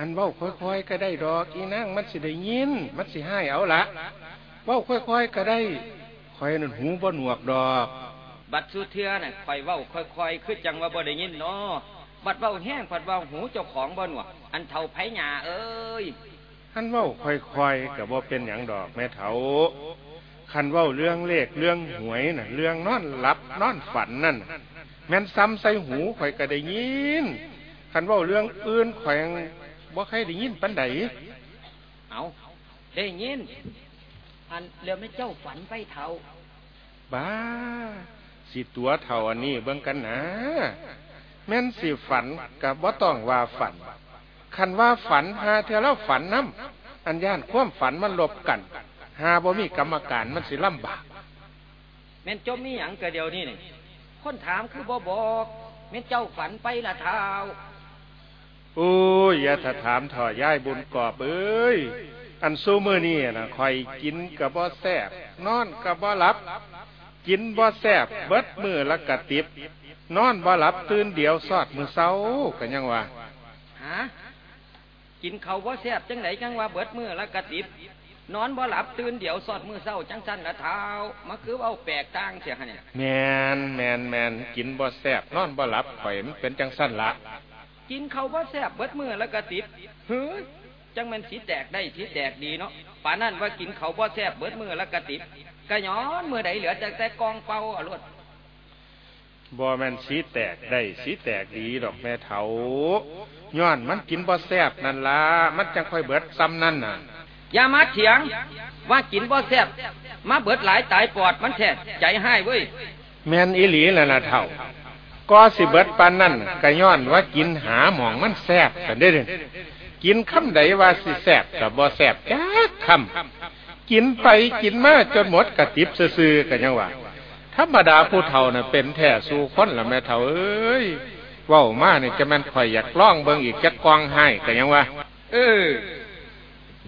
อันเว้าค่อยๆก็ได้ดอกอีนั่งมันสิได้ยิน มันสิให้เอาละเว้าค่อยๆก็ได้คอยนั่นหูบ่หนวกดอก บัดสุเทือน่ะค่อยเว้าค่อยๆคือจังว่าบ่ได้ยินเนาะบัดเว้าแห้งผัดเว้าหูเจ้าของบ่หนวก อันเท่าไผหญ้าเอ้ยคันเว้าค่อยๆก็บ่เป็นหยังดอกแม่เฒ่าคันเว้าเรื่องเลขเรื่องหวยน่ะ เรื่องนอนหลับนอนฝันนั่นแม่นซ้ำใส่หูข่อยก็ได้ยินคันเว้าเรื่องอื่นข่อยยัง บ่ใครได้ยินปานใดเอาได้ยิน อันแล้วแม่เจ้าฝันไปเท่าบ้า สิตัวเท่าอันนี้เบิ่งกันนะ แม่นสิฝันกับบ่ต้องว่าฝัน คันว่าฝันหาเทอแล้วฝันน้ำอันย่านความฝันมันลบกัน หาบ่มีกรรมการมันสิลำบาก แม่นจมมีหยังกะเดียวนี่นี่คนถามคือบ่บอก แม่นเจ้าฝันไปละเท้า โอ้ยอย่าถ้าถามถ่อย่ายบุญกอบเอ้ยอันสู้มือนี่นะคอยกินกับบ่แซบนอนกับบ่หลับ กินบ่แซบเบิดมือละกะติบ นอนบ่หลับตื่นเดียวสอดมือเศร้ากันยังว่าฮะกินเขาวบ่แซ่บจังไหนจังว่าเบิดมือละกะติบนอนบ่หลับตื่นเดี๋ยวสอดมือเศร้าจังสั้นละเท้ามาคือเอาแปลกต่างเสียฮะเนี่ยแมนแมนแมนกินบ่แซบนอนบ่หลับข่อยมันเป็นจังสั้นละ กินเขาวบ่แซ่บเบิดมือละกะติบเฮ้ยจังแมันสีแตกได้สีแตกดีเนาะป่านนั้นว่ากินเขาวบ่แซ่บเบิดมือละกะติบกะย้อนมือใดเหลือแต่แต่กองเป่าอะรวดบ่แมนสีแตกได้สีแตกดีดอกแม่เถาย้อนมันกินบ่แซบนั่นละมันจังค่อยเบิดซ้ำนั่นน่ะอย่ามาเถียง ว่ากินบ่แซ่บมาเบิดหลายตายปอดมันแท้ใจให้เว้ยแม่นอีหลีแล้วนะเท่า ก็สิเบิดปานนั่นก็ย้อนว่ากินหาหมองมันแซ่บกันได้เด้อกินคำใดว่าสิแซ่บก็บ่แซ่บจักคำกินไปกินมาจนหมดกระติบซื่อๆกันยังว่าธรรมดาผู้เฒ่าน่ะเป็นแท้สู่คนละแม่เฒ่าเอ้ยว้ามาเนี่ยจะม่นข่อยอยากล่องเบิ่งอีกจักกองให้กันยังว่าเออ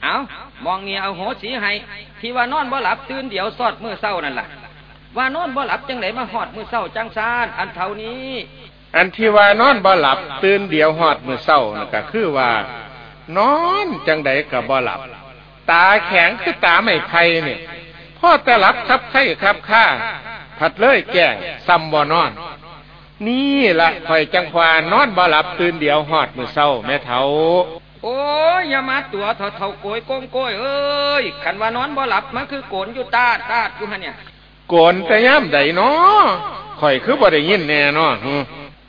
เอามองเนี่เอาโหสีให้ที่ว่านอนบ่หลับตื่นเดี๋ยวสอดมือเศร้านั่นล่ะ ว่านอนบ่หลับจังไหนมาหอดมือเศร้าจังซานอันเท่านี้ อันที่ว่านอนบ่หลับตื่นเดียวหอดมื้อเช้านั่นก็คือว่า นอนจังใดก็บ่หลับ ตาแข็งคือตาไม่ไผ่นี่พ่อแต่หลับทับไข่ครับข้าผัดเลยแก่งซ้ำบ่นอน นี่ละข่อยจังควานอนบ่หลับตื่นเดียวหอดมื้อเช้าแม่เฒ่าโอ้ยอย่ามาตัวเท่าเท่าโกยโกงโกยเอ้ยขันว่านอนบ่หลับมันคือโกนอยู่ตาดตาดอยู่ฮะเนี่ย โกนแต่ย่ำใดเนาะข่อยคือบ่ได้ยินแน่เนาะหือ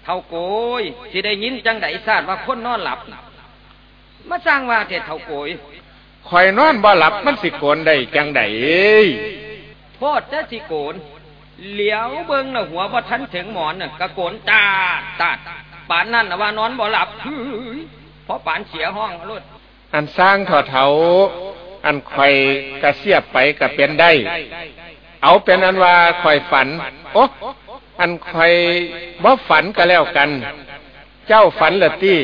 เท่าโกยสิได้ยินจังไดทราบว่าคนนอนหลับน่ะมาสร้างว่าเทศเท่าโกยข่อยนอนบ่หลับมันสิโกนได้จังใดโทษแต่สิโกนเหลียวเบิ่งน่ะหัวบ่ทันถึงหมอนน่ะกะโกนตาดตาดป่านนั้นน่ะว่านอนบ่หลับเฮ้ยเพราะป่านเสียห้องรถอันสร้างถอดเถาอันข่อยกระเสียบไปก็เป็นได้ เอาเป็นอันว่าคอยฝัน โอ้อันคอยบ่ฝันก็แล้วกัน เจ้าฝันละตี้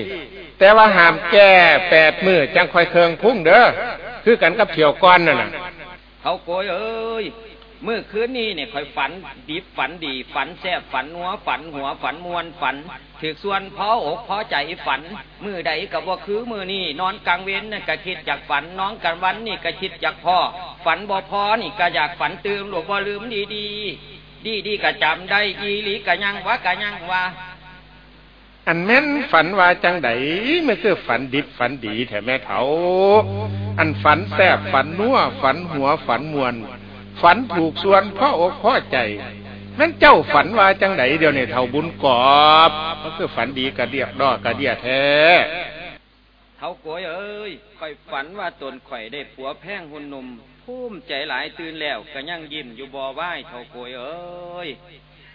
แต่ว่าห้ามแก้แปดมือจังคอยเคืองพุ่งเด้อคือกันกับเถี่ยวก้อนนั่นน่ะเขาโกยเอ้ย เมื่อคืนนี้เนี่ยคอยฝันดีฝันดี ฝันแซ่บฝันหัวฝันหัวฝันมวนฝันถือส่วนพออกพอใจฝัน มือใดกับว่าคือมือนี่นอนกลางเว้นน่ก็คิดจากฝันน้องกันวันนี่ก็คิดจากพ่อ ฝันบ่พอนี่ก็อยากฝันตื่นหลวงบ่ลืมดีดีดีดีก็จำได้อีหลีก็ยังว่าก็ยังว่าอันแม่นฝันว่าจังไดไม่คือฝันดิบฝันดีแท้แม่เถาอันฝันแซบฝันนัวฝันหัวฝันมวน ฝันถูกส่วนพ่ออกพ่อใจแม่นเจ้าฝันว่าจังไดเดี๋ยวนี้เท่าบุญกอบก็คือฝันดีกระเดียกดอกกระเดียแท้เท่าโกยเอ้ยข่อยฝันว่าตนข่อยได้ผัวแพ่งหุ่นหนุ่มภูมิใจหลายตื่นแล้วก็ยังยิ้มอยู่บ่ไหว้เท่าโกยเอ้ย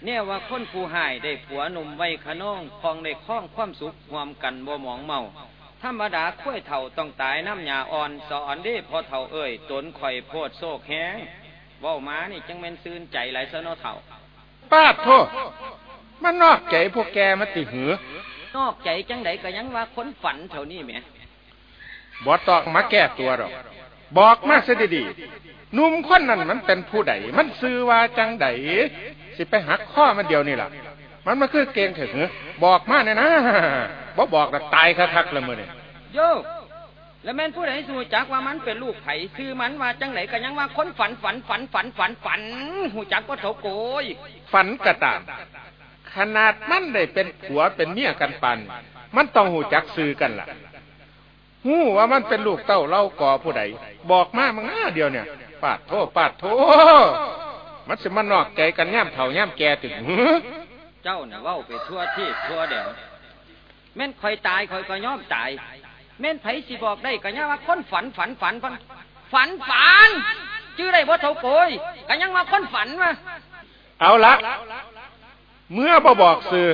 เนี่ยว่าคนผู้หายได้ผัวหนุ่มไว้ขน้องคองได้คล้องความสุขรวามกันบ่หมองเมาธรรมดาคุ้ยเถ่าต้องตายน้ำยาอ่อนสอนเด้พอเถ่าเอ้ยตนข่อยโพดโซกแห้ง เว้ามานี่จังแม่นซื่นใจหลายซะเนาะเถ่าป้าดโทษมันนอกใจพวกแกมาติหือนอกใจจังไดก็ยังว่าคนฝันเท่านี้แหมบอตอกมาแก้ตัวหรอก บอกมาซะดีๆหนุ่มคนนั้นมันเป็นผู้ใด มันซื้อว่าจังใดสิไปหักข้อมันเดียวนี่ล่ะ มันมาคือเกงเถอะเหรอบอกมาเนี่ยนะบ่บอกแล้วตายคักๆละมื้อนี่โย แล้วแม่นผู้ใดสู้จักว่ามันเป็นลูกไผ่ซื้อมันว่าจังไหนก็ยังว่าคนฝันฝันฝันฝันฝันฝันหูจักก็เถาโกยฝันกระตามขนาดมันได้เป็นผัวเป็นเมียกันปัน มันต้องหูจักซื้อกันล่ะหูว่ามันเป็นลูกเต้าเล่าก่อผู้ใดบอกมามังอ้าเดียวเนี่ยปาดโทปาดโทมันสิมันนอกใจกันย่ำเถ่าย่ำแก่ถึงเจ้าน่ะเว้าไปทั่วที่ทั่วแดนแม่นคอยตายคอยก็ยอมตาย แม่นไผสิบอกได้ก็ยังว่าคนฝันฝันฝันฝันฝันฝันชื่อได้บ่เท่าโกยก็ยังว่าคนฝันมาเอาละเมื่อบ่บอกสื่อ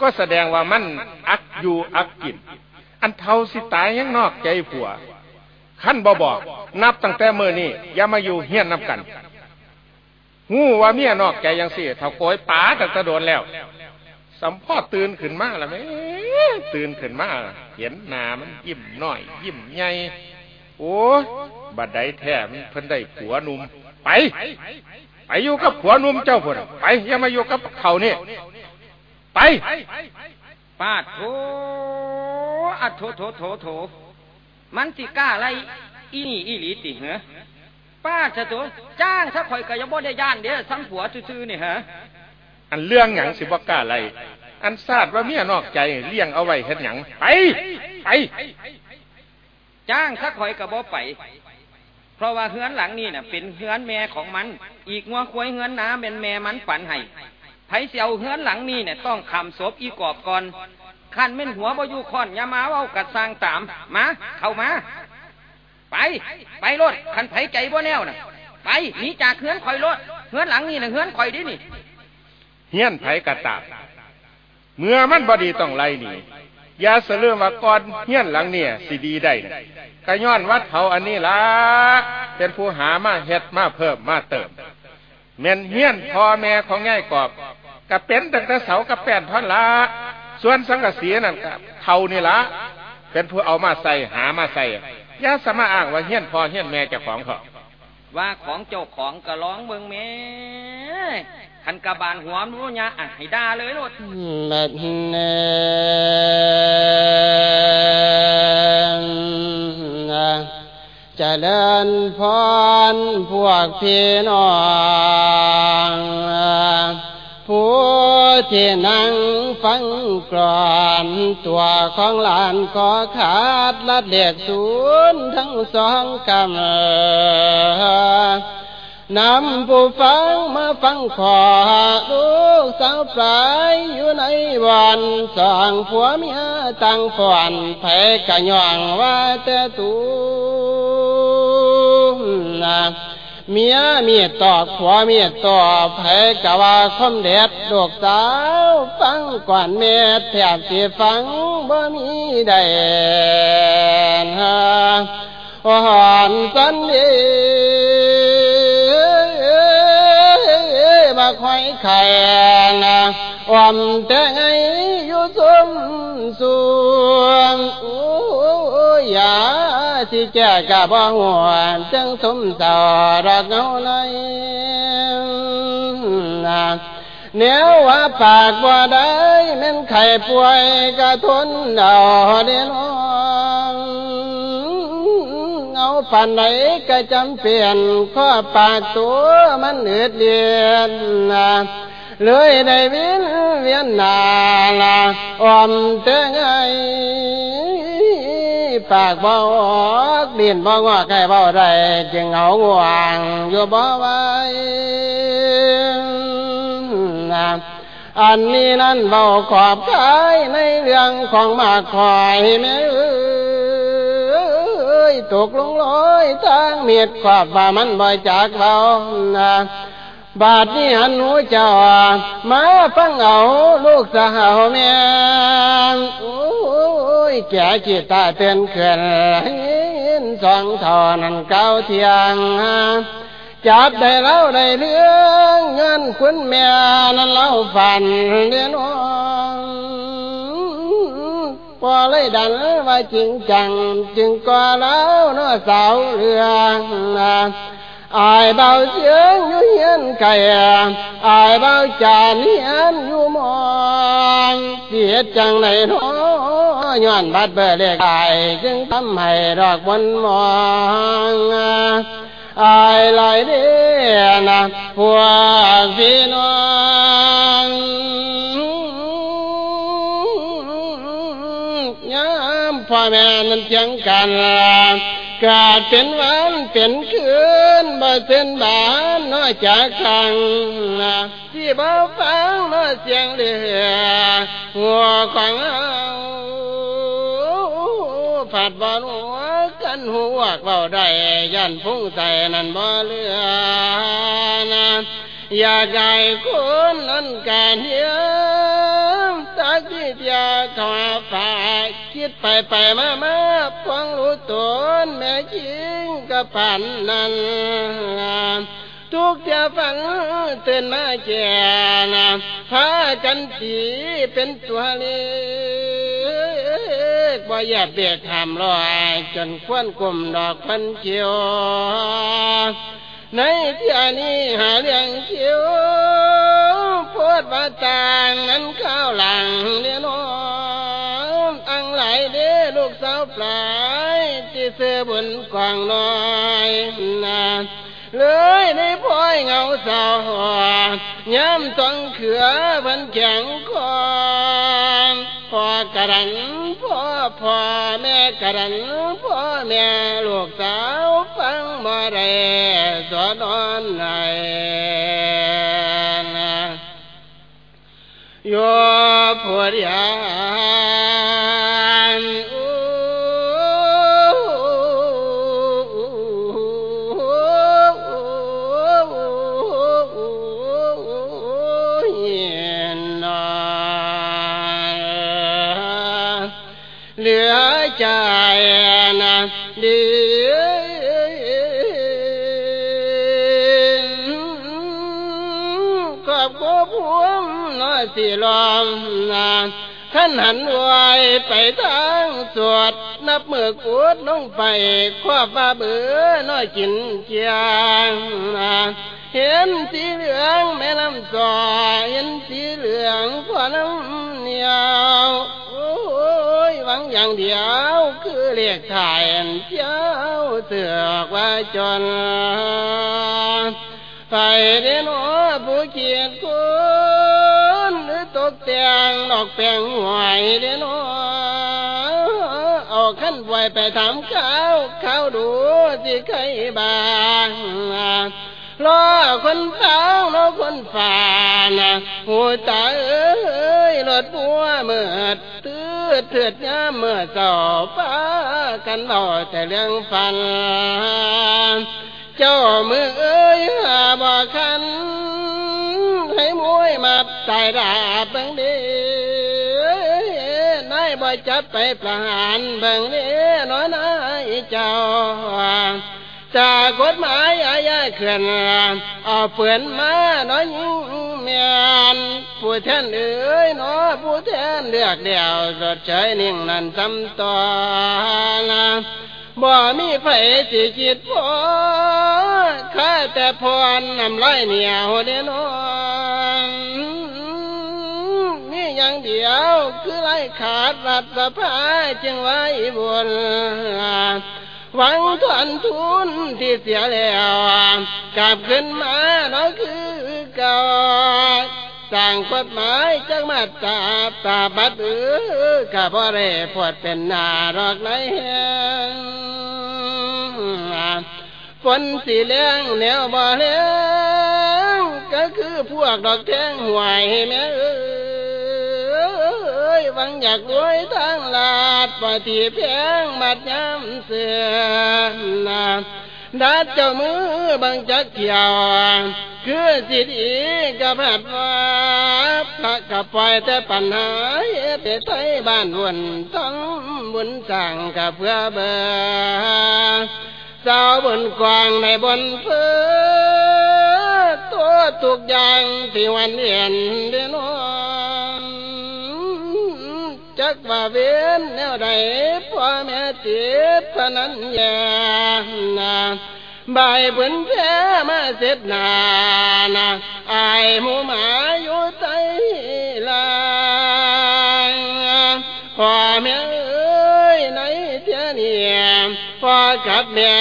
ก็แสดงว่ามันอักอยู่อักกินอันเท่าสิตายยังนอกใจผัวขั้นบ่บอก นับตั้งแต่เมื่อนี้อย่ามาอยู่เฮี้ยนนับกันหูว่าเมียนอกใจยังสิเท่าโกยป๋าตั้งแต่โดนแล้ว สัมพ่อตื่นขึ้นมาแล้วไหมตื่นขึ้นมาเห็นหนามันยิ้มหน้อย ยิ้มใหญ่โอ้บัดใดแท้มันเพิ่นได้ผัวหนุ่มไป ไปอยู่กับผัวหนุ่มเจ้าพุ่นไปอย่ามาอยู่กับเขานี่ไปปาดโถอะโถโถโถโถมันสิกล้าอะไรอีนี่อีหลีติเหรอป้าจะตัวจ้างถ้าข่อยก็ยังบ่ได้ย่านเด้อซ้ำผัวซื่อๆนี่ฮะ อันเรื่องหยังสิบ่กล้าไรอันทราบว่าเมียนอกใจเลี้ยงเอาไว้เฮ็ดหยังไปไปจ้างถ้าข่อยก็บ่ไป เพราะว่าเฮือนหลังนี่น่ะ เป็นเฮือนแม่ของมัน อีกงัวควายเฮือนน้าเป็นแม่มันฝันให้ไผเสียวเฮือนหลังนี่เนี่ยต้องคำศพอีกอบก่อนขันเม่นหัวบ่อยู่คอนอยามาเว้ากัดสร้างตามมาเข้ามา ไปไปรถขันไผใจบ่แนวน่ะ ไปหนีจากเฮือนข่อยรถเฮือนหลังนี่น่ะเฮือนข่อยดินี่ เฮี้ยนไผกระตาบเมื่อมันบดีต้องไล่หนีอย่าเสลือว่าก่อนเฮี้ยนหลังเนี่ยสิดีได้นะกะย้อนวัดเขาอันนี้ละเป็นผู้หามาเฮ็ดมาเพิ่มมาเติมแม่นเฮี้ยนพ่อแม่ของง่ายกอบกะเป็นตั้งแต่เสากับแป้นท่อนละส่วนสังกะสีนั่นกะเท่านี่ละเป็นผู้เอามาใส่หามาใส่อย่าสามารถอ้างว่าเฮี้ยนพ่อเฮี้ยนแม่เจ้าของเขาว่าของเจ้าของก็ร้องเบิ่งแม่ คันกระบาลหัวมรู้ยะอะให้ด่าเลยโลดบัดนี้เจริญพรพวกพี่น้องผู้ที่นั่งฟังกรอนตัวของหลานก็ขาดละเด็กศูนย์ทั้งสองกำ นำผู้ฟังมาฟังขอลูกสาวปลายอยู่ในวันสองผัวเมียตั้งฝ่อนไผกะย่องว่าแต่ตูนะเมียมีตอกผัวมีตอกไผกะว่าคมเด็ดลูกสาวฟังก่อนเม็ดแทบสิฟังบ่มีได้ฮะอ่อนสัน มแต่ไงอยู่สมส่วนโอ้ย่าสิแก่กะบ่หัวจังสมสอรอกเงาเลยนเนียวว่าปากบ่าได้แม่นไข่ป่วยกะทนเอาเด้นองเอาปันไหนก็จำเปลี่ยนข้อปากตัวมันเอืดเลียนนะ เลยได้วินเวียนนาละอมเตงไงปากบ่ออกดินบ่งอไก่บ่ได้จึงเอาง่วงอยู่บ่ไหวนะอันนี้นั่นเบาขอบกายในเรื่องของมาคอยแม่เอ้ยตกลงลอยทางเมียดขอบว่ามันบ่อยจากเบานะ บาดนี้หันหูเจ้ามาฟังเอาลูกสาวแม่โอ้ยแก่จิตตาเตือนเขื่อนสองทอนันเก้าเทียงจับได้เล่าได้เรื่องเงินคุณแม่นั้นเล่าฝันเรียนวพอเลยดันว่าจริงจัง จึงก็แล้วเน้อสาวเรื่อง อายเบาเสียงอยู่เฮียนไก่อายเบาจานเฮียนอยู่มองเสีย กาดเป็นวันเป็นคืนบ่เส้นบานน้อยจากขังที่บ่ฟังน้อยเสียงเรือหัวของเอาผัดบ่หัวกันหัวเบาได้ยันพุ่งใส่นั่นบ่เลือนะอยากได้คนนั้นการเฮียสักที่จะขอฝาก คิดไปไปมามาพวงรู้ตนแม่จริงกับปันนั้นทุกเที่ฝันตื่นมาแก่นะพากันตีเป็นตัวเล็กบ่อยากเบียดทำลอยจนควนกลุ่มดอกพันเขียวในที่นี้หาเรื่องเขียวพูดว่าต่างนั้นข้าวหลังเลี้ยน้อ เด้ลูกสาวปลายที่เสือบุญกวางน้อยนาเลยในพ่อยเงาสาวย้ำต้องเขือพันแข็งคอนพ่อกระดันพ่อพ่อแม่กระดันพ่อแม่ลูกสาวฟังมาได้สอนอนไหนโยผู้เดียน สิลอมนาขันหันไวไปทางสวด นับเมือกูดลงไปคว้าฟ้าเบือน้อยกินเกียงเห็นสีเหลืองแม่น้ำซอเห็นสีเหลืองพ่อน้ำเหนียวโอ้ยหวังอย่างเดียว คือเรียกถ่ายเจ้าเสือกว่าจนไปเดนอผู้เกียรติคุณ ตกแต่งดอกแปลงหวยเดนอเอาขั้นไวไปถามเขาเขาดูสิใครบ้างรอคนเฝ้ารอคนฝ่านะหูตาเอ้ยรถบัวเมื่อตื้อเถิดยามเมื่อเจ้าป้ากันเบาแต่เรื่องฟัน เจ้ามือ มาตายดาบเบังดีนายบ่จับไปประหารเบังดีน้อยนายเจ้าจากกฎหมายอาญาเขื่อนเอาเปือนมาน้อยยิงเมียนผู้แทนเอ้ยน้อผู้แทนเลือกเดียวสดเฉยนิ่งนั่นจำต่อนะบ่มีไฟสิคิดพอข้าแต่พรนำไรเหนียวเดนอนมีอย่าง เดียว คือไรขาดรัฐสภาจึงไว้บนหวังทวนทุนที่เสียแล้วกลับขึ้นมาเนาคือเก่าสั่งกฎหมายจังมาตาตาบัดเออข้าบ่ได้พอดเป็นนารอกไหนแหงฝนสีแรงแนวบ่แรงก็คือพวกดอกแทงหวยแม่เอ้ย หวังอยากรวยทางลาดปฏิเพียงมัดย้ำเสือนาดัดเจ้ามือบังจักเขียว คือสิดีกับผัดว่าพระกับปล่อยแต่ปัญหาเอตไทยบ้านวนต้องบุญสั่งกับเพื่อเบอสาวบนกวางในบนเพื่อตัวทุกอย่างที่วันเห็นเดนอ จักว่าเว้นแนวใดพ่อแม่เจ็บพนันยานาใบบุญแท้มาเสร็จนานาอายหมูหมาอยู่ใต้ลางพ่อแม่เอ้ยในเจ้าเนี่ยพ่อกับแม่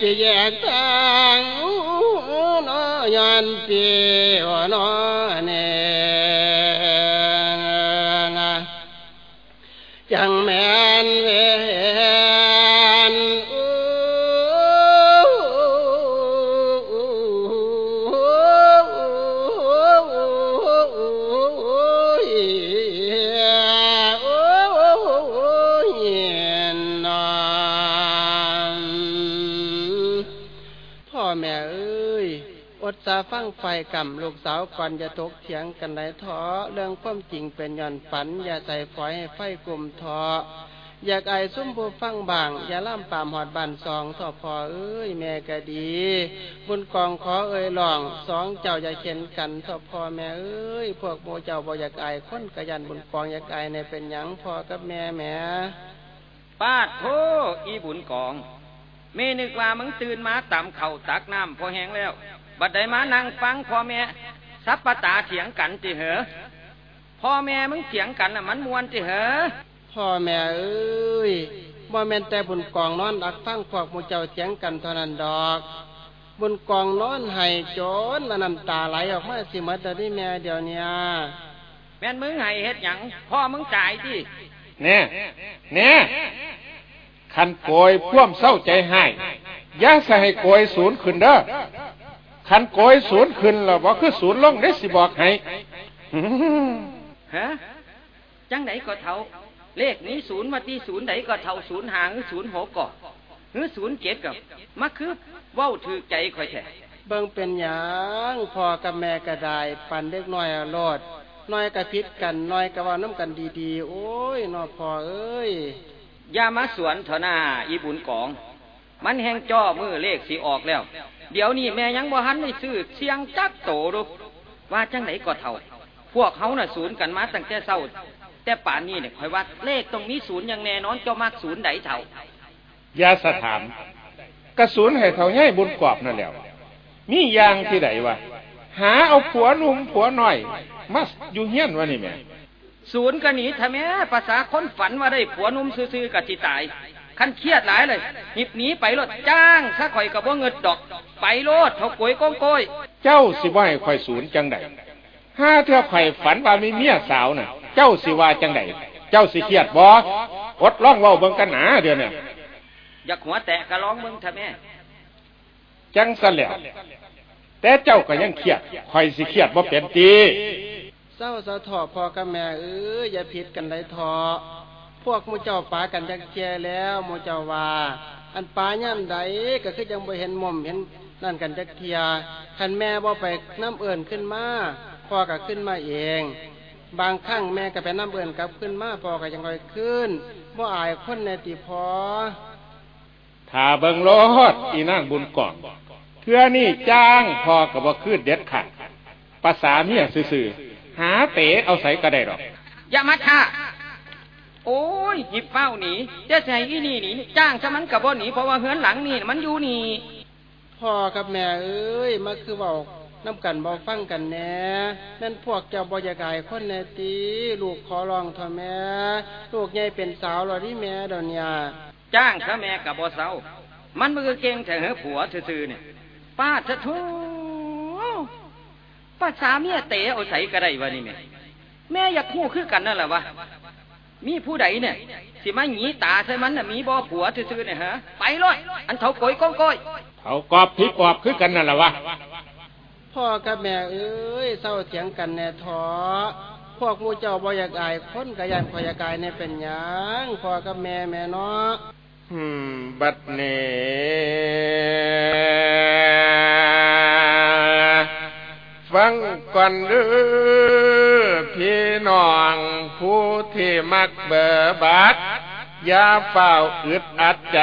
จะแยกทางนอยอนเตียวนอเนจัาฟังไฟกำลูกสาวก่อนจะตกเถียงกันไหนท้อเรื่องความจริงเป็นย่อนฝัน อย่าใส่ฝอยให้ไฟกลุ่มท้ออยากไอซุ่มผู้ฟังบาง อย่าล่ำปามหอดบันสองท่อพอเอ้ยแม่ก็ดี บุญกองขอเอ้ยหลองสองเจ้าอย่าเข็นกันท่อพอแม่เอ้ยพวกโมเจ้าบ่อยากไอคนกระยันบุญกองอยากไอในเป็นหยังพอกับแม่แม่ปาดโทอีบุญกองเมนึกว่ามึงตื่นมาตำเข่าตักน้ำพอแห้งแล้ว บัดใดมานั่งฟังพ่อแม่สับปะตาเถียงกันติเหอพ่อแม่มึงเถียงกันน่ะมันมวนติเหอพ่อแม่เอ้ยบ่แม่นแต่บุญกองนอนอักฟังพวกหมูเจ้าเถียงกันเท่านั้นดอก บุญกองนอนให้โจนละน้ำตาไหลออกมาสิหมดเดี๋ยวนี้แม่เดี๋ยวเนี้ยแม่นมึงให้เฮ็ดหยังพ่อมึงจ่ายที่แน่แน่คันโกยพ่วมเศร้าใจให้อย่าใส่ให้โกยศูนย์ขึ้นเด้อ คันโกยศูนย์ขึ้นแล้วบ่คือศูนย์ลงได้สิบอกให้ฮะจังไหนก็เท่า เลขนี้ศูนย์มาที่ศูนย์ไหนก็เท่าศูนย์หางหรือศูนย์หกก่อหรือศูนย์เจ็ดกับมาคือเว้าถือใจคอยแท้เบิ่งเป็นหยังพ่อกับแม่ก็ได้ปันเล็กน้อยอะโลดน้อยกะพิษกันน้อยกะเว่าน้ำกันดีๆ โอ้ยนอพ่อเอ้ยอย่ามาสวนเถอะหน้าอีบุญกอง มันแหงจ้อมือเลขสิออกแล้ว เดี๋ยวนี้แม่ยังบ่หันได้ซื้อเสียงจักโตดูว่าจังไหนก็เท่า พวกเขาน่ะศูนย์กันมาตั้งแต่เศร้า แต่ป่านนี้เนี่ยคอยว่าเลขตรงนี้ศูนย์อย่างแน่นอนเจ้ามากศูนย์ใดเท่าอย่าสถามกระสุนให้เท่าให้บุญกรอบนั่นแหล้วมีอย่างที่ใดวะหาเอาผัวหนุ่มผัวหน่อยมาอยู่เฮียนวะนี่แม่ศูนย์ก็หนีทำไมภาษาคนฝันว่าได้ผัวหนุ่มซื่อๆกับจิตาย คันเครียดหลายเลยหยิบหนีไปรถจ้างซะข่อยกับว่าเงินดอก ไปโลดเท่าโกยก้งโกยเจ้าสิว่าให้ข่อยศูนย์จังใดห้าเทื่อข่อยฝันว่ามีเมียสาวน่ะ เจ้าสิว่าจังใดเจ้าสิเครียดบ่อดร้องเว้าเบิ่งกันหนาเดี๋ยวนี้อยากหัวแตะกะร้องมึงทำไมจังสแหล้วแต่เจ้าก็ยังเครียดข่อยสิเครียดบ่เป็นตีเศร้าสะทอพ่อกับแม่เอ้ยอย่าผิดกันเลยทอ พวกหมูเจ้าปากันจักเจแล้วหมูเจ้าว่าอันปาย่ำใดก็คือยังบ่เห็นมุมเห็นนั่นกันจักเทียคันแม่บ่ไปน้ำเอิ่นขึ้นมาพ่อก็ขึ้นมาเอง บางครั้งแม่ก็ไปน้ำเอิ่นกลับขึ้นมาพ่อก็ยังคอยขึ้นบ่อายคนในติพอถ้าเบิ่งโลดอีนางบุญกองเทื่อนี่จ้างพอกับว่าคืนเด็ดขาดภาษาเมียซื่อๆหาเต๋เอาใส่ก็ได้หรอกอย่ามาท่า โอ้ยหยิบเป้าหนีจะใส่อีนี่หนีจ้างซะมันกับบ่หนีเพราะว่าเฮือนหลังนี่มันอยู่นี่พ่อกับแม่เอ้ยมาคือเบาน้ำกันเบาฟังกันแหน่นั่นพวกเจ้าบอยากายคนแน่ตีลูกขอร้องเถอะแม่ลูกใหญ่เป็นสาวแล้วที่แม่เดี๋ยวเนี้จ้างซะแม่กับบ่เซามันมือเก่งแต่เหอผัวซื่อๆเนี่ยป้าจะทูป้าสาเมียเตะเอาใส่ก็ได้วะนี่แม่แม่อยากคู่คือกันนั่นแหละวะ มีผู้ใดเนี่ยสิมาหนีตาใช่มันน่ะมีบ่ผัวซื่อๆเนี่ยฮะไปเลยอันเถาโกยก้องก้อยเขากอบพี่กอบคือกันนั่นแหละวะพ่อกับแม่เอ้ยเศร้าเถียงกันแน่ท้อพวกหมูเจ้าบอยากอายคนกะยันพอยากอายในเป็นหยังพ่อกับแม่แม่เนาะอืม บัดเนฟังก่อนเด้อ พี่น้องผู้ที่มักเบอร์บัดอย่าเฝ้าอึดอัดใจ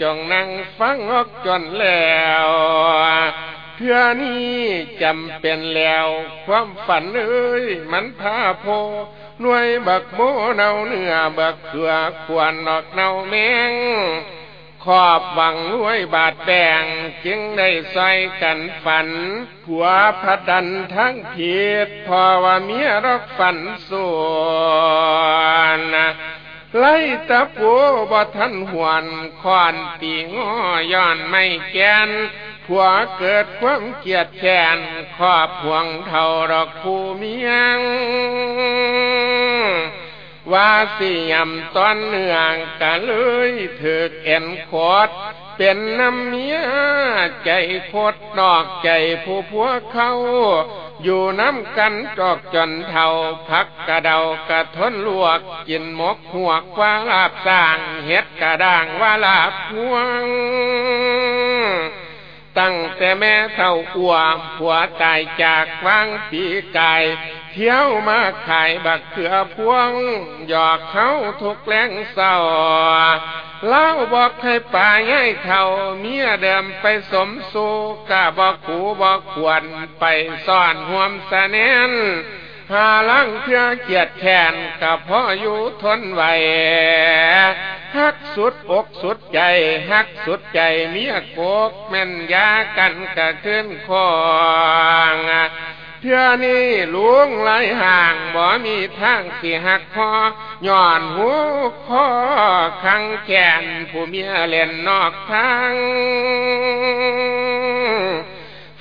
จงนั่งฟังออกจนแล้วเพื่อนี้จำเป็นแล้ว ความฝันเอ้ยมันพาโพหน่วยบักโมเนาเนื้อบักเขือควรนอกเนาแมง ขอบวังรวยบาดแดงจึงได้ใส่กันฝัน ผัวพระดันทั้งผิดพอว่าเมียรักฝันส่วนไล่ตะปูบ่ทันหวนคอนตีงอย่อนไม่แกนผัวเกิดความเกียดแค้นขอบพวงเท่าดอกผู้เมียง ว่าสิยำตอนเนืองกะเลยถือเอ็นโคดเป็นน้ำเมียใจโคตรนอกใจผู้พวเขาอยู่น้ำกันจอกจนเท่าพักกระเดากระทนลวก กินหมกหัวกว่าลาบสร้างเฮ็ดกระด่างว่าลาบพวง ตั้งแต่แม่เท่าอ้วมผัวตายจากวังปีกาย เที่ยวมาขายบักเขือพวง หยอกเขาทุกแรงเศร้าเล่าบอกให้ป่าให้เท่าเมียเดิมไปสมสู่กะบอกขูบอกควรไปซ่อนห่วมสะเนนหาลังเพื่อเกียดแขนกับพ่ออยู่ทนไหวฮักสุดอกสุดใจฮักสุดใจเมียโกกแม่นยากันกะขึ้นคอง เทื่อนี้หลวงไหลห่างบ่มีทางสิหักพอย่อนหูคอขังแขนผู้เมียเล่นนอกทาง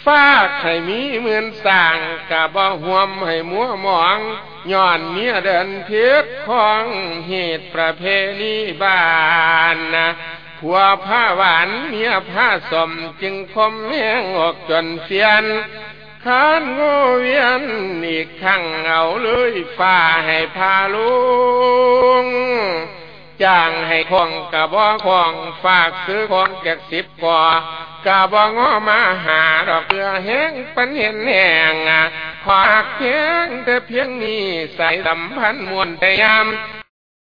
ฟ้าให้มีเหมือนสร้างกะบ่ห่วมให้มัวหมองย้อนเมียเดินเพียบของเหตุประเพณีบ้านนะผัวผ้าหวานเมียผ้าสมจึงคมแห้งออกจนเสียน ขานโงเวียนอีกครั้งเอาเลยฟ้าให้พาลุงจ้างให้คงกะบ่คงฝากซื้อของแกสิบกว่ากะบ่งอมาหาดอกเกลือแห้งปันเห็นแห้งขอหักเพียงแต่เพียงนี้ใส่สัมพันธ์มวลแต่ยาม